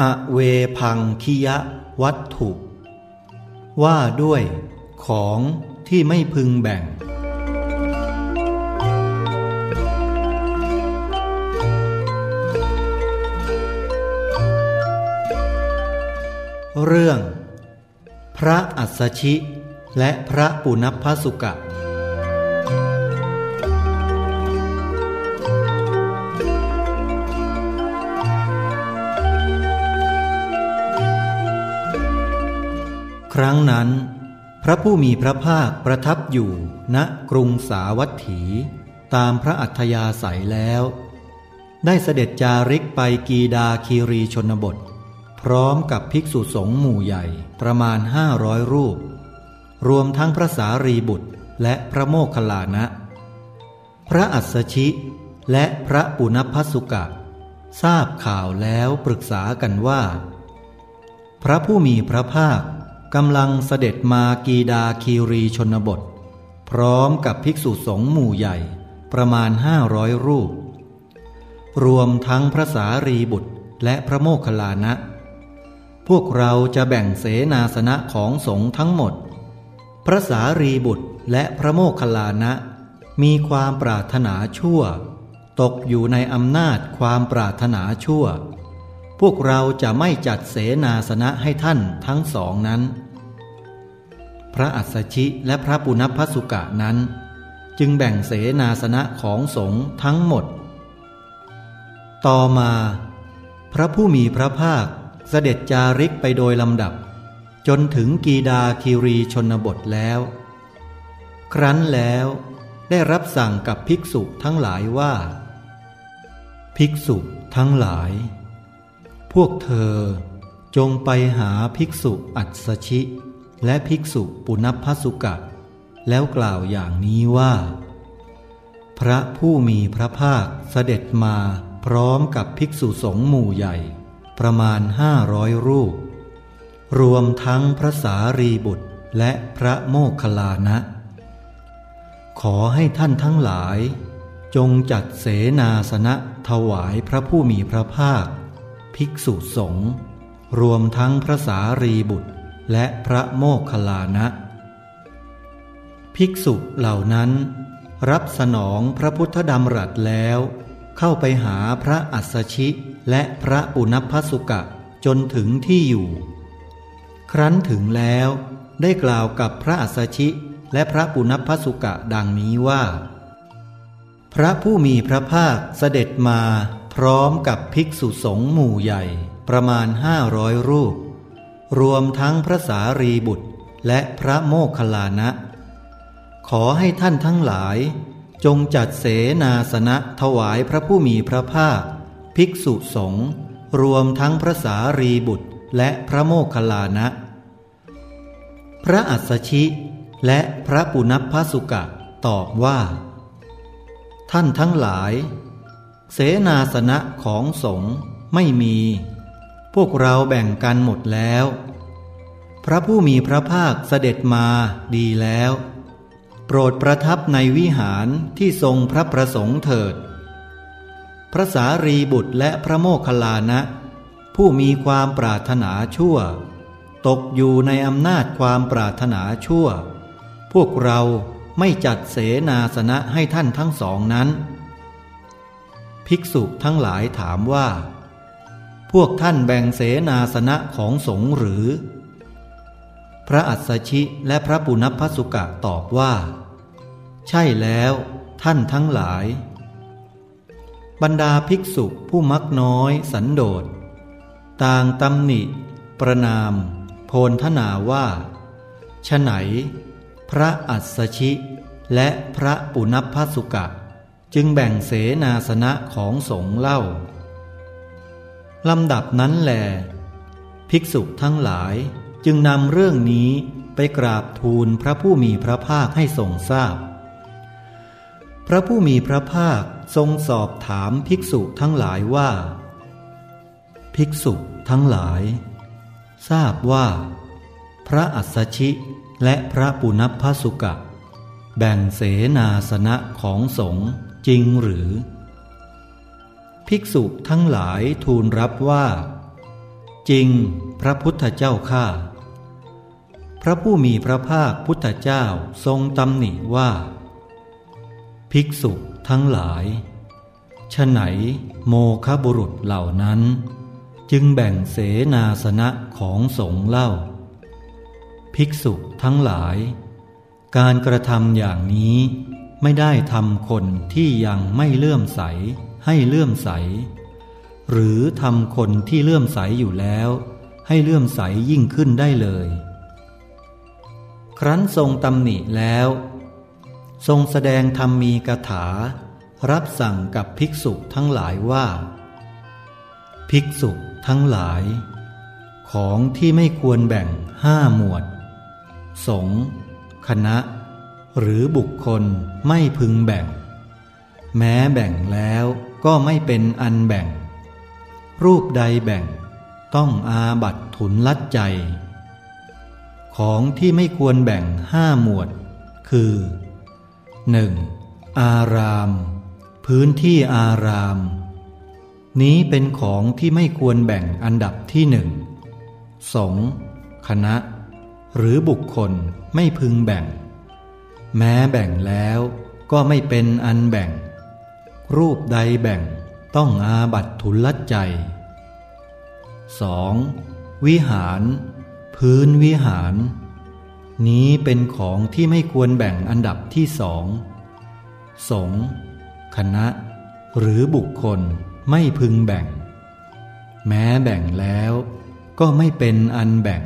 อเวพังคิยะวัตถุ ว่าด้วยของที่ไม่พึงแบ่ง เรื่อง พระอัสชิและพระปุณพสุกะ ครั้งนั้น พระผู้มีพระภาคประทับอยู่ณกรุงสาวัตถี ตามพระอัธยาศัยแล้ว ได้เสด็จจาริกไปกีดาคีรีชนบท พร้อมกับภิกษุสงฆ์หมู่ใหญ่ประมาณห้าร้อยรูป รวมทั้งพระสารีบุตรและพระโมคคัลลานะ พระอัสสชิและพระปุณพสุกะ ทราบข่าวแล้วปรึกษากันว่า พระผู้มีพระภาค กำลังเสด็จมากีดาคีรีชนบท พร้อมกับภิกษุสงฆ์หมู่ใหญ่ประมาณห้าร้อยรูป รวมทั้งพระสารีบุตรและพระโมคคัลลานะ พวกเราจะแบ่งเสนาสนะของสงฆ์ทั้งหมด พระสารีบุตรและพระโมคคัลลานะ มีความปรารถนาชั่ว ตกอยู่ในอำนาจความปรารถนาชั่ว พวกเราจะไม่จัดเสนาสนะให้ท่านทั้งสองนั้น พระอัสสชิและพระปุณพสุกะนั้น จึงแบ่งเสนาสนะของสงฆ์ทั้งหมด ต่อมา พระผู้มีพระภาคเสด็จจาริกไปโดยลำดับ จนถึงกีดาคิรีชนบทแล้ว ครั้นแล้วได้รับสั่งกับภิกษุทั้งหลายว่า ภิกษุทั้งหลาย พวกเธอจงไปหาภิกษุอัศชิ และภิกษุปุณพสุกะ แล้วกล่าวอย่างนี้ว่า พระผู้มีพระภาคเสด็จมาพร้อมกับภิกษุสงฆ์หมู่ใหญ่ ประมาณห้าร้อยรูป รวมทั้งพระสารีบุตรและพระโมคคัลลานะ ขอให้ท่านทั้งหลาย จงจัดเสนาสนะถวายพระผู้มีพระภาค ภิกษุสงฆ์รวมทั้งพระสารีบุตร และพระโมคคัลลานะ ภิกษุเหล่านั้น รับสนองพระพุทธดำรัสแล้ว เข้าไปหาพระอัสชิและพระอุณพสุกะจนถึงที่อยู่ ครั้นถึงแล้วได้กล่าวกับพระอัสชิและพระปุณพสุกะดังนี้ว่า พระผู้มีพระภาคเสด็จมาพร้อมกับภิกษุสงฆ์หมู่ใหญ่ประมาณห้าร้อยรูป รวมทั้งพระสารีบุตรและพระโมคคัลลานะ ขอให้ท่านทั้งหลาย จงจัดเสนาสนะถวายพระผู้มีพระภาค ภิกษุสงฆ์รวมทั้งพระสารีบุตรและพระโมคคัลลานะ พระอัสสชิและพระปุณพสุกะตอบว่า ท่านทั้งหลาย เสนาสนะของสงฆ์ไม่มี พวกเราแบ่งกันหมดแล้ว พระผู้มีพระภาคเสด็จมาดีแล้ว โปรดประทับในวิหารที่ทรงพระประสงค์เถิด พระสารีบุตรและพระโมคคัลลานะ ผู้มีความปรารถนาชั่ว ตกอยู่ในอำนาจความปรารถนาชั่ว พวกเราไม่จัดเสนาสนะให้ท่านทั้งสองนั้น ภิกษุทั้งหลายถามว่า พวกท่านแบ่งเสนาสนะของสงฆ์หรือ พระอัสสชิและพระปุณพสุกะตอบว่า ใช่แล้วท่านทั้งหลาย บรรดาภิกษุผู้มักน้อยสันโดษ ต่างตำหนิ ประนาม โพนทนาว่าฉไหน พระอัสสชิ และพระปุณพสุกะ จึงแบ่งเสนาสนะของสงฆ์เล่า ลำดับนั้นแหลภิกษุทั้งหลายจึงนำเรื่องนี้ไปกราบทูลพระผู้มีพระภาคให้ทรงทราบพพระผู้มีพระภาคทรงสอบถามภิกษุทั้งหลายว่า ภิกษุทั้งหลาย ทราบว่า พระอัสสชิและพระปุณพสุกะ แบ่งเสนาสนะของสงฆ์จริงหรือ ภิกษุทั้งหลายทูลรับว่า จริงพระพุทธเจ้าข้าพระผู้มีพระภาคพุทธเจ้าทรงตำหนิว่า ภิกษุทั้งหลายฉไหนโมคบุรุษเหล่านั้น จึงแบ่งเสนาสนะของสงฆ์เล่า ภิกษุทั้งหลาย การกระทำอย่างนี้ไม่ได้ทำคนที่ยังไม่เลื่อมใส ให้เลื่อมใส หรือทำคนที่เลื่อมใสอยู่แล้ว ให้เลื่อมใสยิ่งขึ้นได้เลย ครั้นทรงตำหนิแล้ว ทรงแสดงธรรมมีกถา รับสั่งกับภิกษุทั้งหลายว่า ภิกษุทั้งหลาย ของที่ไม่ควรแบ่งห้าหมวด สงคณะ หรือบุคคลไม่พึงแบ่ง แม้แบ่งแล้ว ก็ไม่เป็นอันแบ่ง รูปใดแบ่ง ต้องอาบัตถุนลัดใจ ของที่ไม่ควรแบ่งห้าหมวด คือ 1. อาราม พื้นที่อาราม นี้เป็นของที่ไม่ควรแบ่งอันดับที่หนึ่งสงคณะ หรือบุคคลไม่พึงแบ่ง แม้แบ่งแล้วก็ไม่เป็นอันแบ่ง รูปใดแบ่งต้องอาบัตทุลใจ 2. วิหาร พื้นวิหาร นี้เป็นของที่ไม่ควรแบ่งอันดับที่สองสงคณะ หรือบุคคลไม่พึงแบ่ง แม้แบ่งแล้วก็ไม่เป็นอันแบ่ง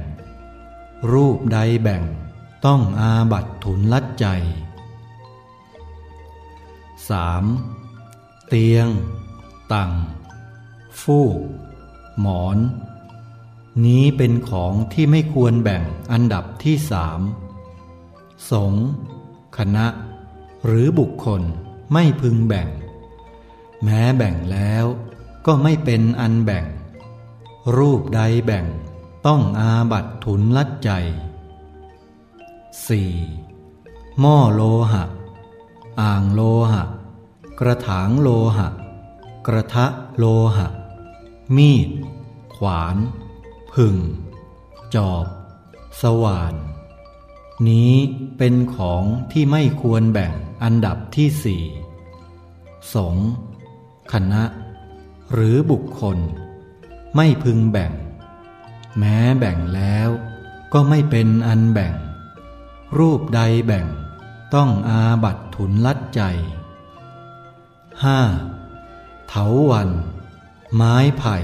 รูปใดแบ่งต้องอาบัตถุนลัดใจ 3. เตียงตังฟูก หมอน นี้เป็นของที่ไม่ควรแบ่งอันดับที่สามสงคณะ หรือบุคคลไม่พึงแบ่ง แม้แบ่งแล้วก็ไม่เป็นอันแบ่ง รูปใดแบ่งต้องอาบัตถุนลัดใจ 4. หม้อโลหะ อ่างโลหะ กระถางโลหะ กระทะโลหะ มีด ขวาน ผึ่ง จอบ สว่าน นี้เป็นของที่ไม่ควรแบ่งอันดับที่สี่สงคณะ หรือบุคคล ไม่พึงแบ่ง แม้แบ่งแล้วก็ไม่เป็นอันแบ่ง รูปใดแบ่งต้องอาบัตถุนลัดใจ 5. เถาวัน ไม้ไผ่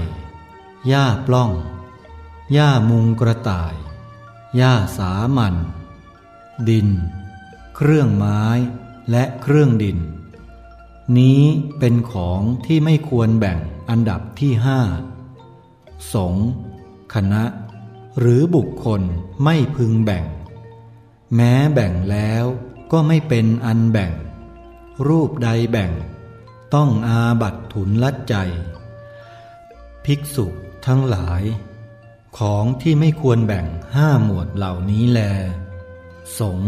หญ้าปล้อง หญ้ามุงกระต่าย หญ้าสามัน ดิน เครื่องไม้และเครื่องดิน นี้เป็นของที่ไม่ควรแบ่งอันดับที่ห้าสงคณะ หรือบุคคลไม่พึงแบ่ง แม้แบ่งแล้วก็ไม่เป็นอันแบ่ง รูปใดแบ่ง ต้องอาบัตถุนลัดใจ ภิกษุทั้งหลาย ของที่ไม่ควรแบ่งห้าหมวดเหล่านี้แล สง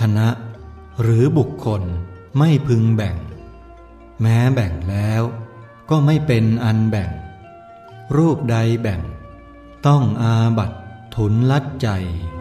คณะ หรือบุคคลไม่พึงแบ่ง แม้แบ่งแล้วก็ไม่เป็นอันแบ่ง รูปใดแบ่ง ต้องอาบัตถุนลัดใจ